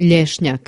Lješnjak.